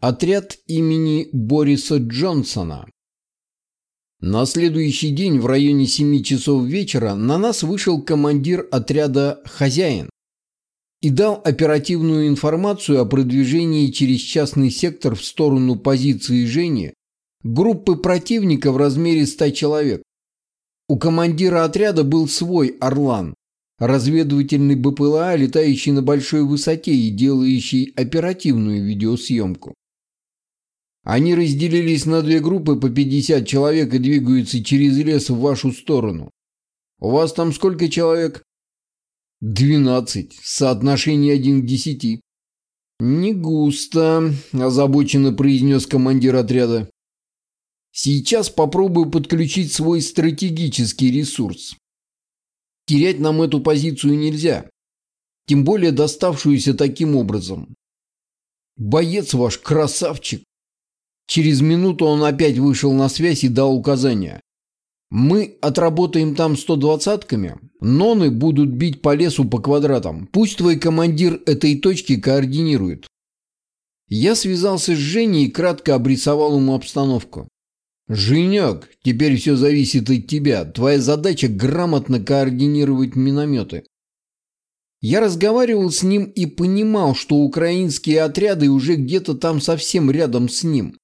Отряд имени Бориса Джонсона. На следующий день в районе 7 часов вечера на нас вышел командир отряда «Хозяин» и дал оперативную информацию о продвижении через частный сектор в сторону позиции Жени группы противника в размере 100 человек. У командира отряда был свой «Орлан», разведывательный БПЛА, летающий на большой высоте и делающий оперативную видеосъемку. Они разделились на две группы по 50 человек и двигаются через лес в вашу сторону. У вас там сколько человек? 12. Соотношение 1 к 10. Не густо, озабоченно произнес командир отряда. Сейчас попробую подключить свой стратегический ресурс. Терять нам эту позицию нельзя. Тем более доставшуюся таким образом. Боец ваш красавчик. Через минуту он опять вышел на связь и дал указания. Мы отработаем там 120-ками, ноны будут бить по лесу по квадратам. Пусть твой командир этой точки координирует. Я связался с Женей и кратко обрисовал ему обстановку. «Женек, теперь все зависит от тебя. Твоя задача грамотно координировать минометы». Я разговаривал с ним и понимал, что украинские отряды уже где-то там совсем рядом с ним.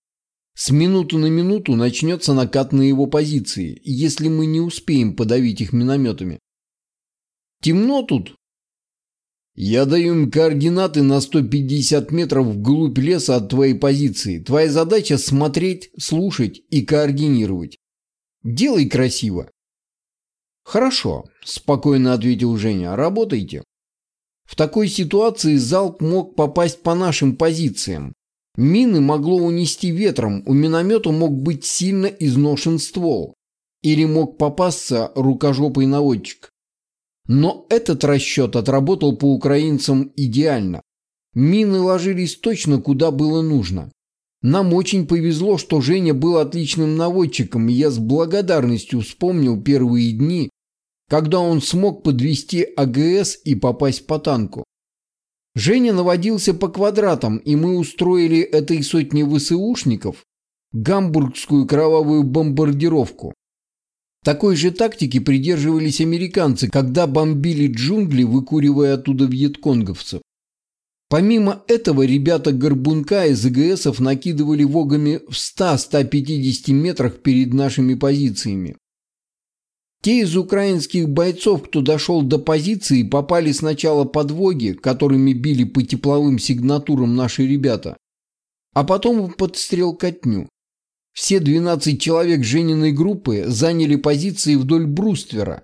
С минуты на минуту начнется накат на его позиции, если мы не успеем подавить их минометами. Темно тут. Я даю им координаты на 150 метров вглубь леса от твоей позиции. Твоя задача смотреть, слушать и координировать. Делай красиво. Хорошо, спокойно ответил Женя. Работайте. В такой ситуации залп мог попасть по нашим позициям, Мины могло унести ветром, у миномета мог быть сильно изношен ствол. Или мог попасться рукожопый наводчик. Но этот расчет отработал по украинцам идеально. Мины ложились точно куда было нужно. Нам очень повезло, что Женя был отличным наводчиком, и я с благодарностью вспомнил первые дни, когда он смог подвести АГС и попасть по танку. Женя наводился по квадратам, и мы устроили этой сотне ВСУшников гамбургскую кровавую бомбардировку. Такой же тактики придерживались американцы, когда бомбили джунгли, выкуривая оттуда вьетконговцев. Помимо этого, ребята Горбунка из АГСов накидывали вогами в 100-150 метрах перед нашими позициями. Те из украинских бойцов, кто дошел до позиции, попали сначала под воги, которыми били по тепловым сигнатурам наши ребята, а потом в подстрелкотню. Все 12 человек Жениной группы заняли позиции вдоль бруствера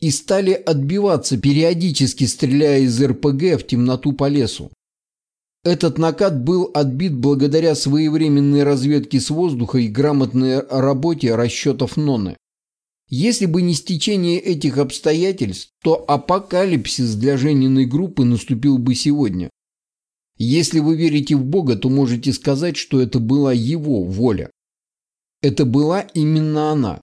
и стали отбиваться, периодически стреляя из РПГ в темноту по лесу. Этот накат был отбит благодаря своевременной разведке с воздуха и грамотной работе расчетов Ноны. Если бы не стечение этих обстоятельств, то апокалипсис для Жениной группы наступил бы сегодня. Если вы верите в Бога, то можете сказать, что это была Его воля. Это была именно она.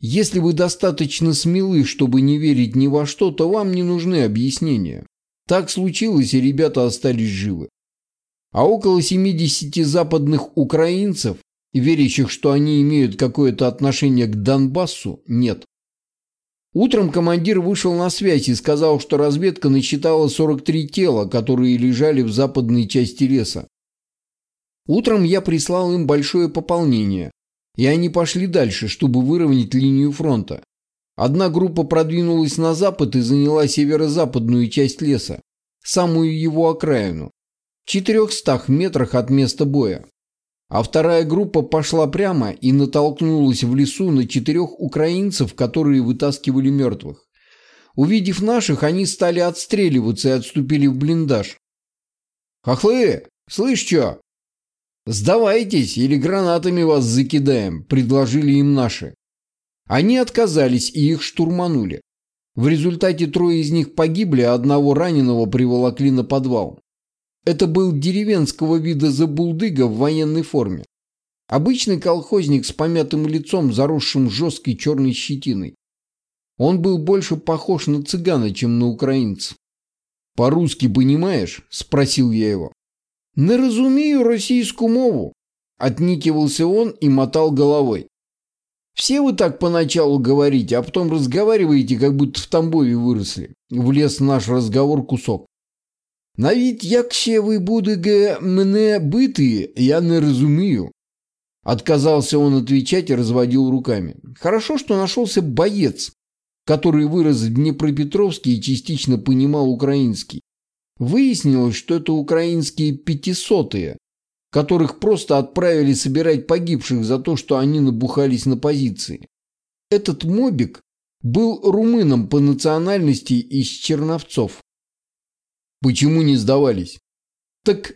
Если вы достаточно смелы, чтобы не верить ни во что, то вам не нужны объяснения. Так случилось, и ребята остались живы. А около 70 западных украинцев верящих, что они имеют какое-то отношение к Донбассу, нет. Утром командир вышел на связь и сказал, что разведка насчитала 43 тела, которые лежали в западной части леса. Утром я прислал им большое пополнение, и они пошли дальше, чтобы выровнять линию фронта. Одна группа продвинулась на запад и заняла северо-западную часть леса, самую его окраину, в 400 метрах от места боя а вторая группа пошла прямо и натолкнулась в лесу на четырех украинцев, которые вытаскивали мертвых. Увидев наших, они стали отстреливаться и отступили в блиндаж. «Хохлы, слышь, чё? Сдавайтесь, или гранатами вас закидаем», – предложили им наши. Они отказались и их штурманули. В результате трое из них погибли, а одного раненого приволокли на подвал. Это был деревенского вида забулдыга в военной форме. Обычный колхозник с помятым лицом, заросшим жесткой черной щетиной. Он был больше похож на цыгана, чем на украинца. «По-русски понимаешь?» – спросил я его. Не разумею российскую мову. Отникивался он и мотал головой. Все вы так поначалу говорите, а потом разговариваете, как будто в Тамбове выросли. Влез наш разговор кусок. Навіть якщо ви будете мене бити, я не разумею. Отказался он отвечать и разводил руками. Хорошо, что нашелся боец, который вырос в Днепропетровске и частично понимал украинский. Выяснилось, что это украинские пятисотые, которых просто отправили собирать погибших за то, что они набухались на позиции. Этот мобик был румыном по национальности из Черновцов. Почему не сдавались? Так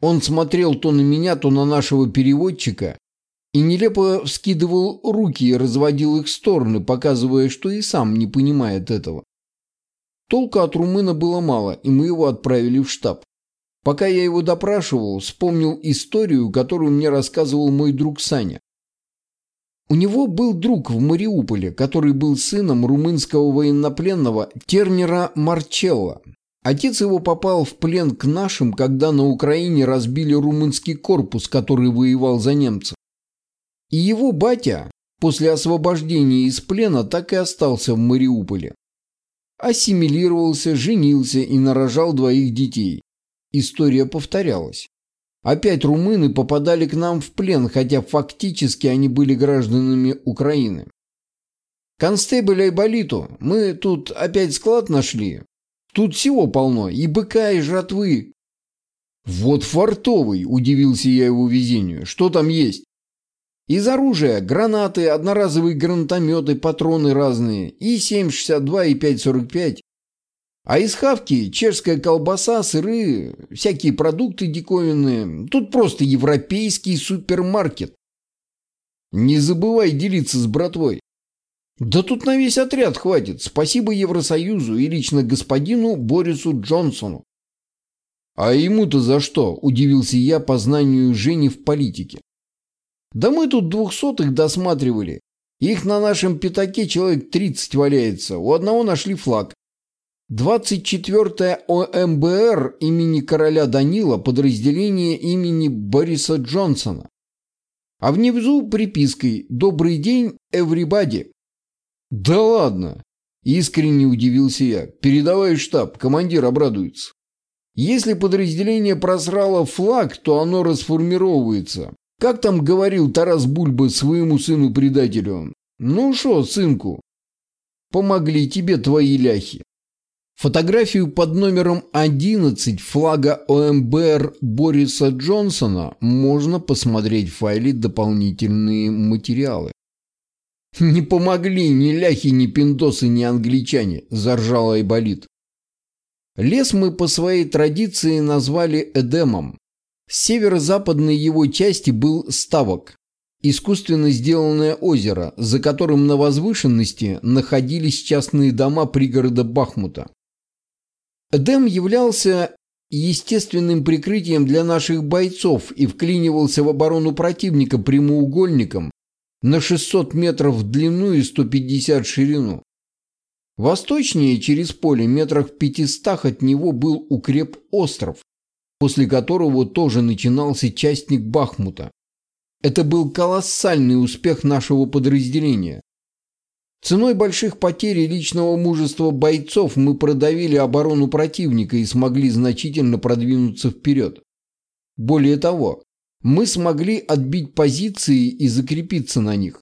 он смотрел то на меня, то на нашего переводчика и нелепо вскидывал руки и разводил их в стороны, показывая, что и сам не понимает этого. Толку от румына было мало, и мы его отправили в штаб. Пока я его допрашивал, вспомнил историю, которую мне рассказывал мой друг Саня. У него был друг в Мариуполе, который был сыном румынского военнопленного Тернера Марчелла. Отец его попал в плен к нашим, когда на Украине разбили румынский корпус, который воевал за немцев. И его батя после освобождения из плена так и остался в Мариуполе. Ассимилировался, женился и нарожал двоих детей история повторялась. Опять румыны попадали к нам в плен, хотя фактически они были гражданами Украины. Констебль Айболиту, мы тут опять склад нашли. Тут всего полно, и быка, и жратвы. Вот фартовый, удивился я его везению. Что там есть? Из оружия гранаты, одноразовые гранатометы, патроны разные, и 7,62, и 5,45. А из хавки чешская колбаса, сыры, всякие продукты диковинные. Тут просто европейский супермаркет. Не забывай делиться с братвой. Да тут на весь отряд хватит. Спасибо Евросоюзу и лично господину Борису Джонсону. А ему-то за что? Удивился я по знанию Жени в политике. Да мы тут двухсотых досматривали. Их на нашем пятаке человек 30 валяется. У одного нашли флаг. 24 ОМБР имени короля Данила, подразделение имени Бориса Джонсона. А внизу припиской «Добрый день, everybody». Да ладно, искренне удивился я. Передавай штаб, командир обрадуется. Если подразделение просрало флаг, то оно расформировывается. Как там говорил Тарас Бульба своему сыну-предателю? Ну шо, сынку, помогли тебе твои ляхи. Фотографию под номером 11 флага ОМБР Бориса Джонсона можно посмотреть в файле «Дополнительные материалы». «Не помогли ни ляхи, ни пиндосы, ни англичане», – заржал Айболит. Лес мы по своей традиции назвали Эдемом. С северо-западной его части был Ставок, искусственно сделанное озеро, за которым на возвышенности находились частные дома пригорода Бахмута. Эдем являлся естественным прикрытием для наших бойцов и вклинивался в оборону противника прямоугольником на 600 метров в длину и 150 в ширину. Восточнее, через поле, метрах в 500 от него был укреп-остров, после которого тоже начинался частник Бахмута. Это был колоссальный успех нашего подразделения. Ценой больших потерь и личного мужества бойцов мы продавили оборону противника и смогли значительно продвинуться вперед. Более того, мы смогли отбить позиции и закрепиться на них.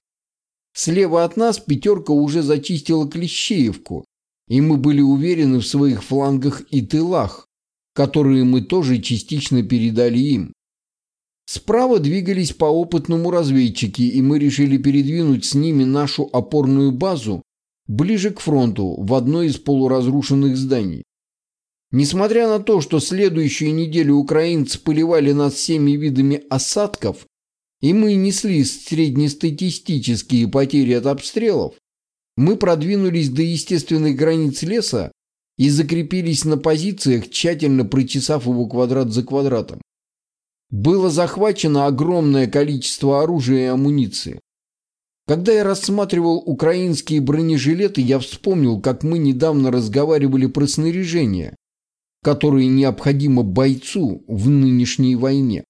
Слева от нас пятерка уже зачистила Клещеевку, и мы были уверены в своих флангах и тылах, которые мы тоже частично передали им. Справа двигались по опытному разведчики, и мы решили передвинуть с ними нашу опорную базу ближе к фронту в одно из полуразрушенных зданий. Несмотря на то, что следующую неделю украинцы поливали нас всеми видами осадков, и мы несли среднестатистические потери от обстрелов, мы продвинулись до естественных границ леса и закрепились на позициях, тщательно прочесав его квадрат за квадратом. Было захвачено огромное количество оружия и амуниции. Когда я рассматривал украинские бронежилеты, я вспомнил, как мы недавно разговаривали про снаряжение, которые необходимы бойцу в нынешней войне.